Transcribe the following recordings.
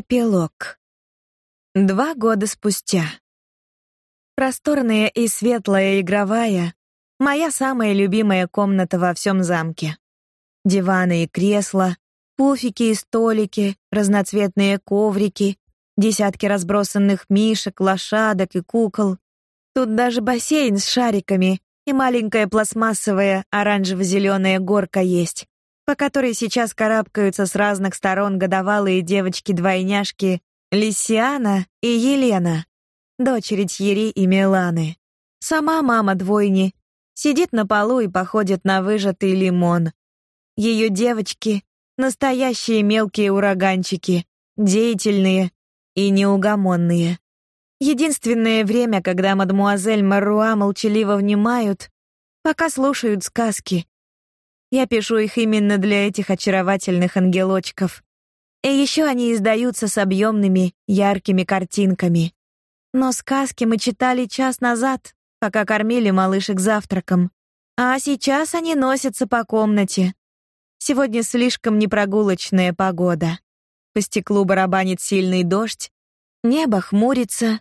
Эпилог. Два года спустя. Просторная и светлая игровая — моя самая любимая комната во всем замке. Диваны и кресла, пуфики и столики, разноцветные коврики, десятки разбросанных мишек, лошадок и кукол. Тут даже бассейн с шариками и маленькая пластмассовая оранжево зеленая горка есть по которой сейчас карабкаются с разных сторон годовалые девочки-двойняшки Лисиана и Елена, дочери Тьери и Миланы. Сама мама двойни сидит на полу и походит на выжатый лимон. Ее девочки настоящие мелкие ураганчики, деятельные и неугомонные. Единственное время, когда мадмуазель Маруа молчаливо внимают, пока слушают сказки, я пишу их именно для этих очаровательных ангелочков. И еще они издаются с объемными, яркими картинками. Но сказки мы читали час назад, пока кормили малышек завтраком. А сейчас они носятся по комнате. Сегодня слишком непрогулочная погода. По стеклу барабанит сильный дождь, небо хмурится,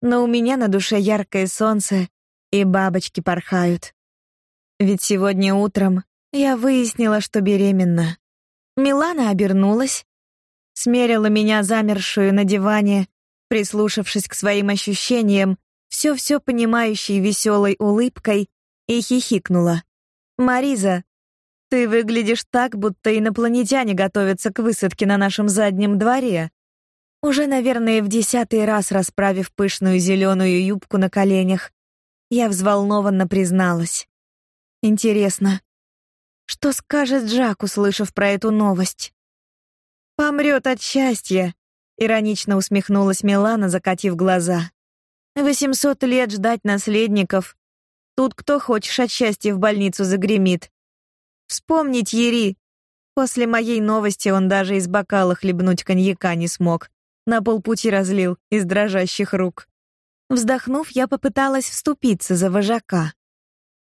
но у меня на душе яркое солнце, и бабочки порхают. Ведь сегодня утром я выяснила, что беременна. Милана обернулась, смерила меня замершую на диване, прислушавшись к своим ощущениям, все-все понимающей веселой улыбкой, и хихикнула. «Мариза, ты выглядишь так, будто инопланетяне готовятся к высадке на нашем заднем дворе». Уже, наверное, в десятый раз расправив пышную зеленую юбку на коленях, я взволнованно призналась. «Интересно, что скажет Джак, услышав про эту новость? Помрет от счастья, иронично усмехнулась Милана, закатив глаза. Восемьсот лет ждать наследников. Тут кто хочешь от счастья в больницу загремит. Вспомнить Ери. После моей новости он даже из бокала хлебнуть коньяка не смог. На полпути разлил из дрожащих рук. Вздохнув, я попыталась вступиться за вожака.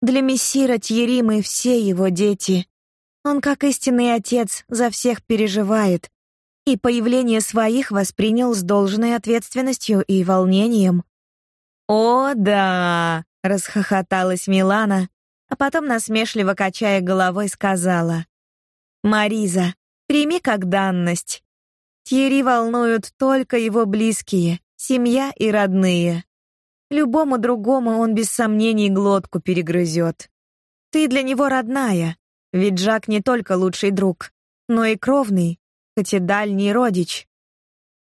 Для мессира Тьерри мы все его дети. Он, как истинный отец, за всех переживает, и появление своих воспринял с должной ответственностью и волнением. «О, да!» — расхохоталась Милана, а потом, насмешливо качая головой, сказала. «Мариза, прими как данность. Тьерри волнуют только его близкие, семья и родные. Любому другому он без сомнений глотку перегрызет. Ты для него родная, ведь Жак не только лучший друг, но и кровный, хоть и дальний родич.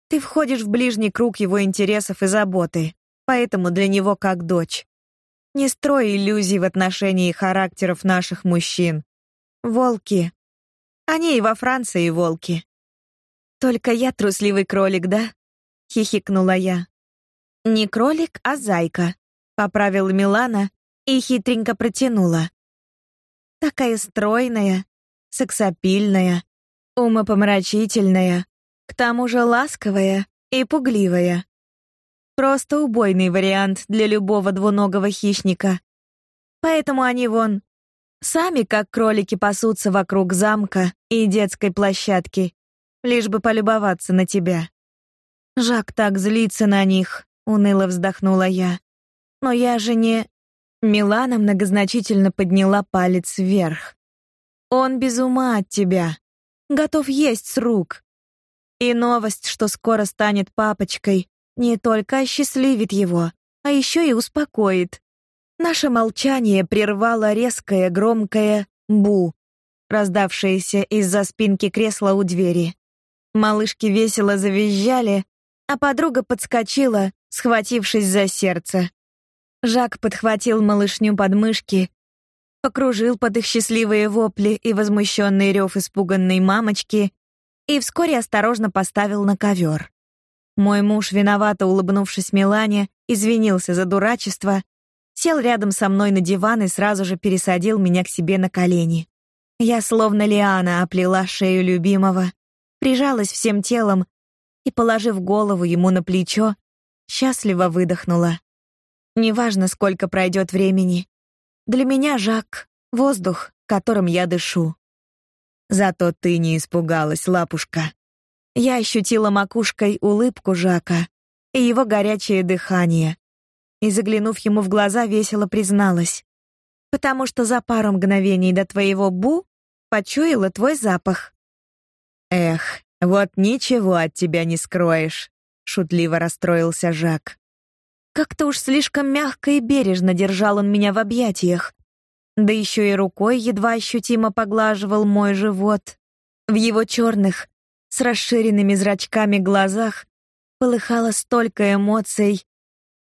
Ты входишь в ближний круг его интересов и заботы, поэтому для него как дочь. Не строй иллюзий в отношении характеров наших мужчин. Волки. Они и во Франции волки. Только я трусливый кролик, да? хихикнула я. Не кролик, а зайка, поправила Милана и хитренько протянула. Такая стройная, сексапильная, умопомрачительная, к тому же ласковая и пугливая. Просто убойный вариант для любого двуногого хищника. Поэтому они вон сами как кролики пасутся вокруг замка и детской площадки, лишь бы полюбоваться на тебя. Жак так злится на них, уныло вздохнула я. Но я же не Милана многозначительно подняла палец вверх. Он без ума от тебя, готов есть с рук. И новость, что скоро станет папочкой, не только осчастливит его, а еще и успокоит. Наше молчание прервало резкое громкое бу, раздавшееся из-за спинки кресла у двери. Малышки весело завизжали, а подруга подскочила, схватившись за сердце. Жак подхватил малышню под мышки, покружил под их счастливые вопли и возмущенный рев испуганной мамочки и вскоре осторожно поставил на ковер. Мой муж, виновато улыбнувшись Милане, извинился за дурачество, сел рядом со мной на диван и сразу же пересадил меня к себе на колени. Я словно лиана оплела шею любимого, прижалась всем телом и, положив голову ему на плечо, счастливо выдохнула. Неважно, сколько пройдет времени. Для меня Жак — воздух, которым я дышу. Зато ты не испугалась, лапушка. Я ощутила макушкой улыбку Жака и его горячее дыхание. И заглянув ему в глаза, весело призналась: "Потому что за пару мгновений до твоего бу почуяла твой запах". Эх, вот ничего от тебя не скроешь, шутливо расстроился Жак. Как-то уж слишком мягко и бережно держал он меня в объятиях. Да еще и рукой едва ощутимо поглаживал мой живот. В его черных, с расширенными зрачками глазах полыхало столько эмоций,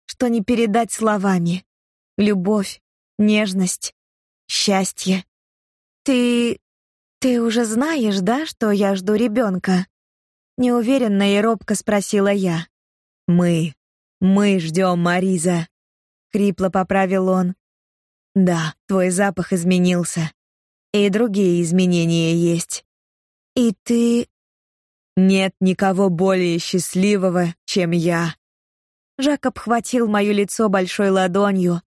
что не передать словами. Любовь, нежность, счастье. Ты ты уже знаешь, да, что я жду ребенка? Неуверенно и робко спросила я. Мы мы ждем Мариза, хрипло поправил он. Да, твой запах изменился. И другие изменения есть. И ты нет никого более счастливого, чем я. Жак обхватил моё лицо большой ладонью,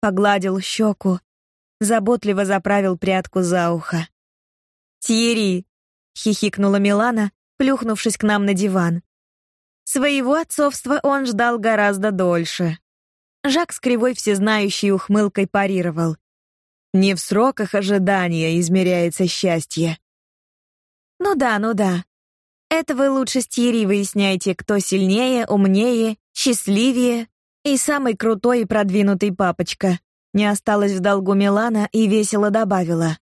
погладил щеку, заботливо заправил прядку за ухо. "Тири", хихикнула Милана, плюхнувшись к нам на диван. Своего отцовства он ждал гораздо дольше. Жак с кривой всезнающей ухмылкой парировал. Не в сроках ожидания измеряется счастье. Ну да, ну да. Это вы лучше с Тьерри выясняйте, кто сильнее, умнее, счастливее и самый крутой и продвинутый папочка. Не осталось в долгу Милана и весело добавила: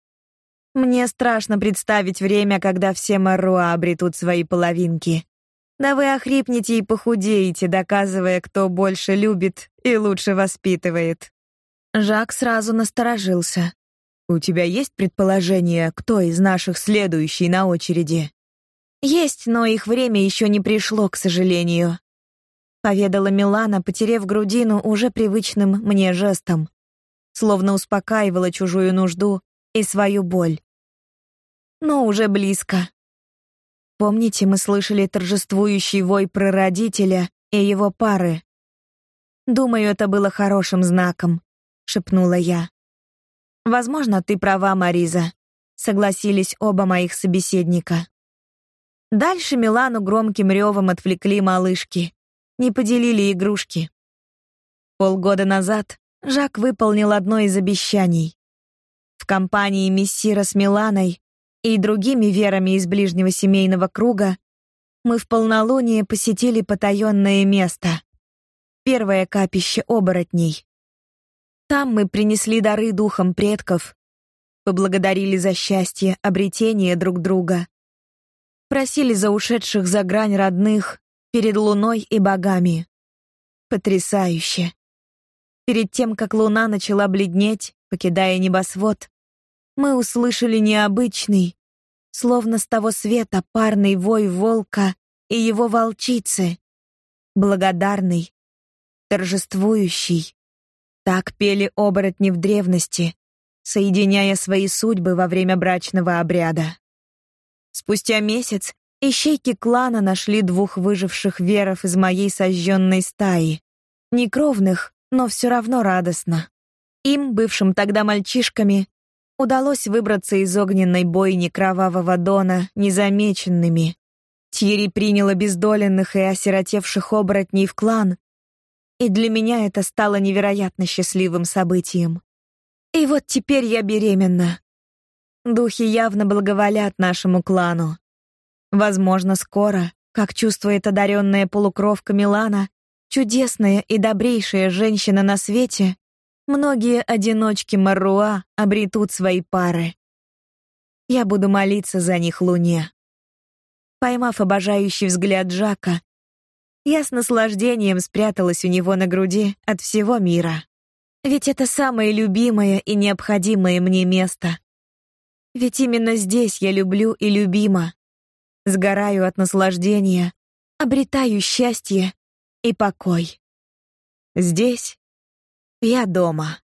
Мне страшно представить время, когда все Маруа обретут свои половинки. Да вы охрипнете и похудеете, доказывая, кто больше любит и лучше воспитывает. Жак сразу насторожился. У тебя есть предположение, кто из наших следующий на очереди? Есть, но их время еще не пришло, к сожалению, поведала Милана, потерев грудину уже привычным мне жестом, словно успокаивала чужую нужду и свою боль. Но уже близко. Помните, мы слышали торжествующий вой прародителя и его пары? Думаю, это было хорошим знаком, шепнула я. Возможно, ты права, Мариза, согласились оба моих собеседника. Дальше Милану громким ревом отвлекли малышки, не поделили игрушки. Полгода назад Жак выполнил одно из обещаний. В компании мессира с Миланой и другими верами из ближнего семейного круга, мы в полнолуние посетили потаённое место. Первое капище оборотней. Там мы принесли дары духам предков, поблагодарили за счастье обретения друг друга, просили за ушедших за грань родных перед луной и богами. Потрясающе. Перед тем, как луна начала бледнеть, покидая небосвод, мы услышали необычный, словно с того света парный вой волка и его волчицы, благодарный, торжествующий. Так пели оборотни в древности, соединяя свои судьбы во время брачного обряда. Спустя месяц ищейки клана нашли двух выживших веров из моей сожженной стаи. Некровных, но все равно радостно. Им, бывшим тогда мальчишками, удалось выбраться из огненной бойни кровавого дона незамеченными. Тири принял обездоленных и осиротевших оборотней в клан, и для меня это стало невероятно счастливым событием. И вот теперь я беременна. Духи явно благоволят нашему клану. Возможно, скоро, как чувствует одаренная полукровка Милана, чудесная и добрейшая женщина на свете, многие одиночки Маруа обретут свои пары. Я буду молиться за них Луне. Поймав обожающий взгляд Жака, я с наслаждением спряталась у него на груди от всего мира. Ведь это самое любимое и необходимое мне место. Ведь именно здесь я люблю и любима. Сгораю от наслаждения, обретаю счастье и покой. Здесь я дома.